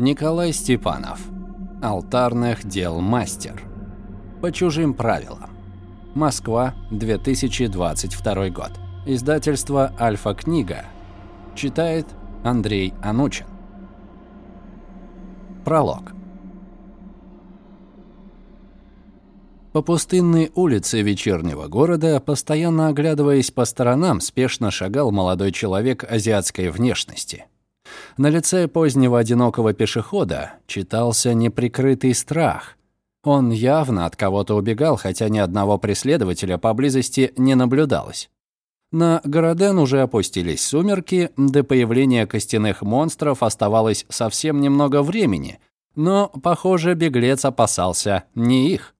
Николай Степанов. Алтарных дел мастер. По чужим правилам. Москва, 2022 год. Издательство «Альфа-книга». Читает Андрей Анучин. Пролог. По пустынной улице вечернего города, постоянно оглядываясь по сторонам, спешно шагал молодой человек азиатской внешности – на лице позднего одинокого пешехода читался неприкрытый страх. Он явно от кого-то убегал, хотя ни одного преследователя поблизости не наблюдалось. На Городен уже опустились сумерки, до появления костяных монстров оставалось совсем немного времени, но, похоже, беглец опасался не их.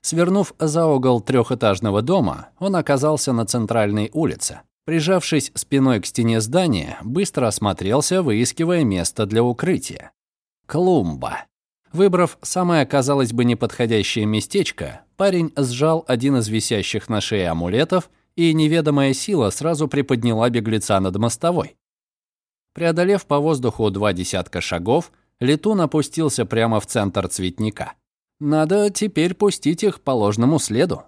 Свернув за угол трехэтажного дома, он оказался на центральной улице. Прижавшись спиной к стене здания, быстро осмотрелся, выискивая место для укрытия. Клумба. Выбрав самое, казалось бы, неподходящее местечко, парень сжал один из висящих на шее амулетов, и неведомая сила сразу приподняла беглеца над мостовой. Преодолев по воздуху два десятка шагов, летун опустился прямо в центр цветника. Надо теперь пустить их по ложному следу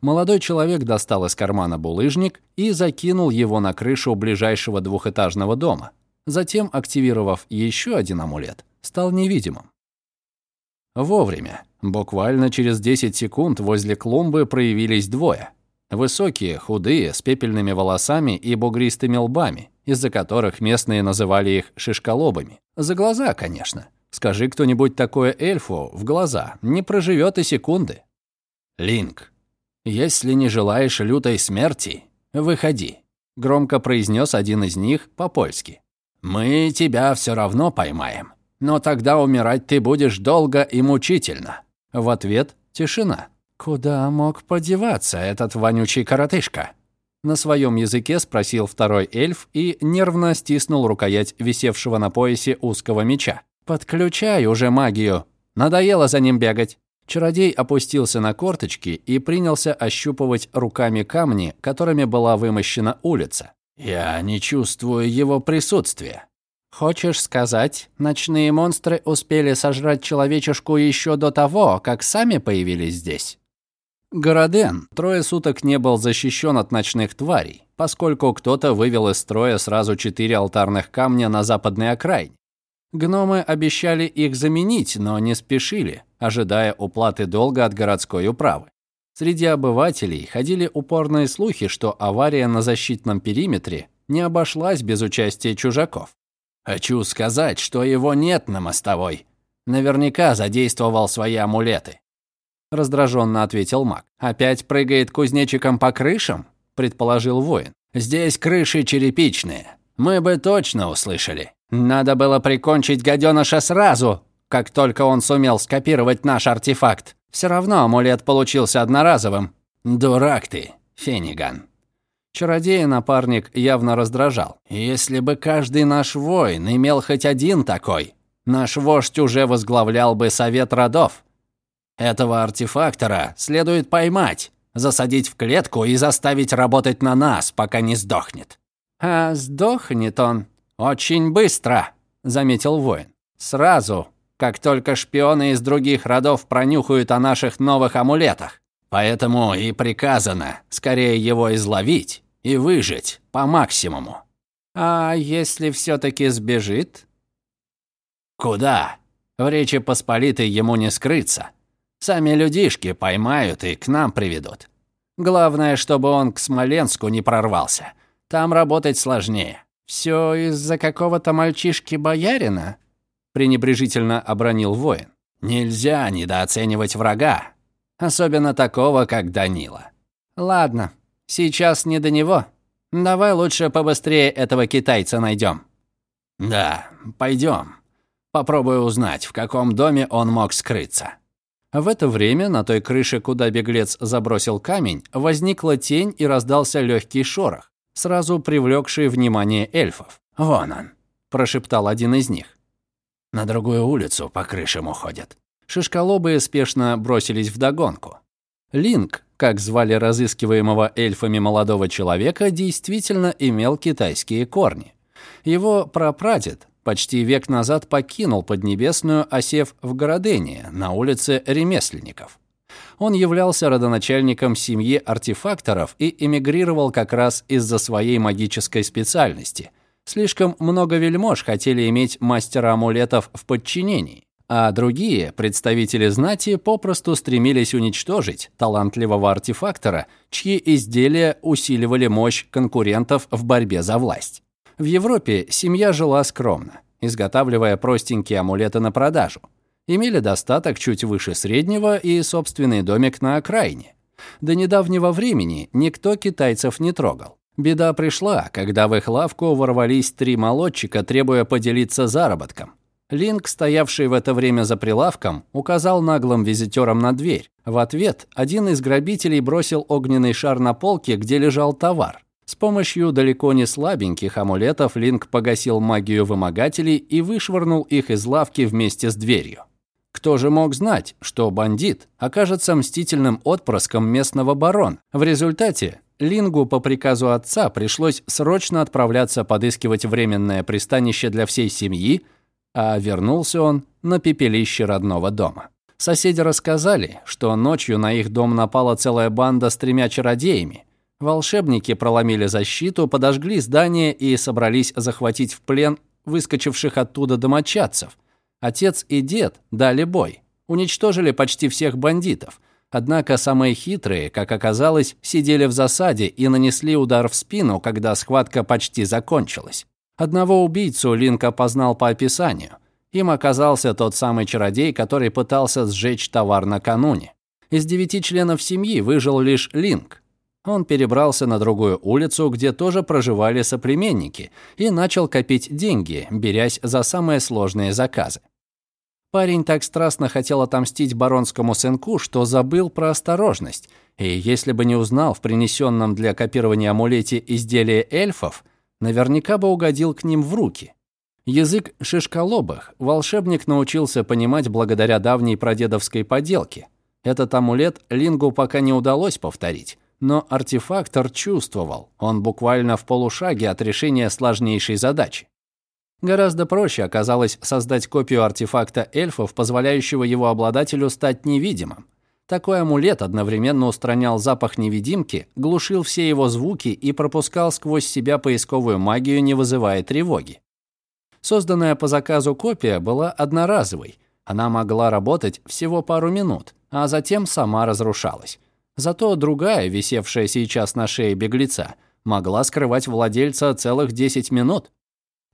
молодой человек достал из кармана булыжник и закинул его на крышу ближайшего двухэтажного дома. Затем, активировав еще один амулет, стал невидимым. Вовремя, буквально через 10 секунд возле клумбы проявились двое. Высокие, худые, с пепельными волосами и бугристыми лбами, из-за которых местные называли их шишколобами. За глаза, конечно. Скажи кто-нибудь такое эльфу в глаза, не проживет и секунды. Линк, «Если не желаешь лютой смерти, выходи», — громко произнес один из них по-польски. «Мы тебя все равно поймаем, но тогда умирать ты будешь долго и мучительно». В ответ тишина. «Куда мог подеваться этот вонючий коротышка?» На своем языке спросил второй эльф и нервно стиснул рукоять висевшего на поясе узкого меча. «Подключай уже магию. Надоело за ним бегать». Чародей опустился на корточки и принялся ощупывать руками камни, которыми была вымощена улица. «Я не чувствую его присутствия». «Хочешь сказать, ночные монстры успели сожрать человечешку еще до того, как сами появились здесь?» Городен трое суток не был защищен от ночных тварей, поскольку кто-то вывел из строя сразу четыре алтарных камня на западной окраине. Гномы обещали их заменить, но не спешили, ожидая уплаты долга от городской управы. Среди обывателей ходили упорные слухи, что авария на защитном периметре не обошлась без участия чужаков. «Хочу сказать, что его нет на мостовой. Наверняка задействовал свои амулеты». Раздраженно ответил маг. «Опять прыгает кузнечиком по крышам?» предположил воин. «Здесь крыши черепичные. Мы бы точно услышали». Надо было прикончить гаденыша сразу, как только он сумел скопировать наш артефакт. Все равно амулет получился одноразовым. Дурак ты, Фениган. Чародея напарник явно раздражал. Если бы каждый наш воин имел хоть один такой, наш вождь уже возглавлял бы совет родов. Этого артефактора следует поймать, засадить в клетку и заставить работать на нас, пока не сдохнет. А сдохнет он «Очень быстро», — заметил воин. «Сразу, как только шпионы из других родов пронюхают о наших новых амулетах. Поэтому и приказано скорее его изловить и выжить по максимуму». «А если все-таки сбежит?» «Куда? В Речи Посполитой ему не скрыться. Сами людишки поймают и к нам приведут. Главное, чтобы он к Смоленску не прорвался. Там работать сложнее. «Все из-за какого-то мальчишки-боярина?» пренебрежительно обронил воин. «Нельзя недооценивать врага, особенно такого, как Данила». «Ладно, сейчас не до него. Давай лучше побыстрее этого китайца найдем». «Да, пойдем. Попробую узнать, в каком доме он мог скрыться». В это время на той крыше, куда беглец забросил камень, возникла тень и раздался легкий шорох сразу привлекший внимание эльфов. «Вон он», – прошептал один из них. «На другую улицу по крышам уходят». Шишколобые спешно бросились вдогонку. Линк, как звали разыскиваемого эльфами молодого человека, действительно имел китайские корни. Его прапрадед, почти век назад покинул Поднебесную, осев в Городене, на улице Ремесленников. Он являлся родоначальником семьи артефакторов и эмигрировал как раз из-за своей магической специальности. Слишком много вельмож хотели иметь мастера амулетов в подчинении, а другие, представители знати, попросту стремились уничтожить талантливого артефактора, чьи изделия усиливали мощь конкурентов в борьбе за власть. В Европе семья жила скромно, изготавливая простенькие амулеты на продажу. Имели достаток чуть выше среднего и собственный домик на окраине. До недавнего времени никто китайцев не трогал. Беда пришла, когда в их лавку ворвались три молодчика, требуя поделиться заработком. Линк, стоявший в это время за прилавком, указал наглым визитерам на дверь. В ответ один из грабителей бросил огненный шар на полке, где лежал товар. С помощью далеко не слабеньких амулетов Линк погасил магию вымогателей и вышвырнул их из лавки вместе с дверью. Кто же мог знать, что бандит окажется мстительным отпрыском местного барона? В результате Лингу по приказу отца пришлось срочно отправляться подыскивать временное пристанище для всей семьи, а вернулся он на пепелище родного дома. Соседи рассказали, что ночью на их дом напала целая банда с тремя чародеями, Волшебники проломили защиту, подожгли здание и собрались захватить в плен выскочивших оттуда домочадцев. Отец и дед дали бой, уничтожили почти всех бандитов. Однако самые хитрые, как оказалось, сидели в засаде и нанесли удар в спину, когда схватка почти закончилась. Одного убийцу Линк опознал по описанию. Им оказался тот самый чародей, который пытался сжечь товар накануне. Из девяти членов семьи выжил лишь Линк. Он перебрался на другую улицу, где тоже проживали соплеменники, и начал копить деньги, берясь за самые сложные заказы. Парень так страстно хотел отомстить баронскому сынку, что забыл про осторожность, и если бы не узнал в принесенном для копирования амулете изделие эльфов, наверняка бы угодил к ним в руки. Язык шишколобых волшебник научился понимать благодаря давней прадедовской поделке. Этот амулет Лингу пока не удалось повторить, но артефактор чувствовал, он буквально в полушаге от решения сложнейшей задачи. Гораздо проще оказалось создать копию артефакта эльфов, позволяющего его обладателю стать невидимым. Такой амулет одновременно устранял запах невидимки, глушил все его звуки и пропускал сквозь себя поисковую магию, не вызывая тревоги. Созданная по заказу копия была одноразовой. Она могла работать всего пару минут, а затем сама разрушалась. Зато другая, висевшая сейчас на шее беглеца, могла скрывать владельца целых 10 минут.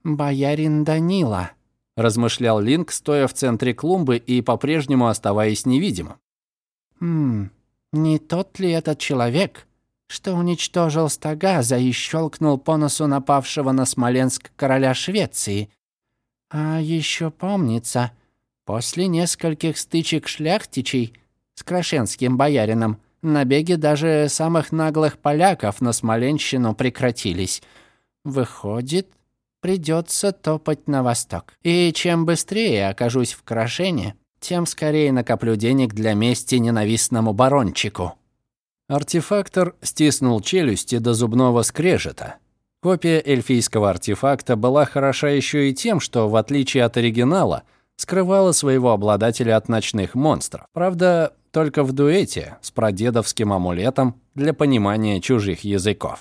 «Боярин Данила», – размышлял Линк, стоя в центре клумбы и по-прежнему оставаясь невидимым. «Хм, не тот ли этот человек, что уничтожил Стагаза и щелкнул по носу напавшего на Смоленск короля Швеции? А еще помнится, после нескольких стычек шляхтичей с крашенским боярином – Набеги даже самых наглых поляков на Смоленщину прекратились. Выходит, придется топать на восток. И чем быстрее окажусь в Крашене, тем скорее накоплю денег для мести ненавистному барончику. Артефактор стиснул челюсти до зубного скрежета. Копия эльфийского артефакта была хороша еще и тем, что, в отличие от оригинала, скрывала своего обладателя от ночных монстров. Правда, только в дуэте с прадедовским амулетом для понимания чужих языков.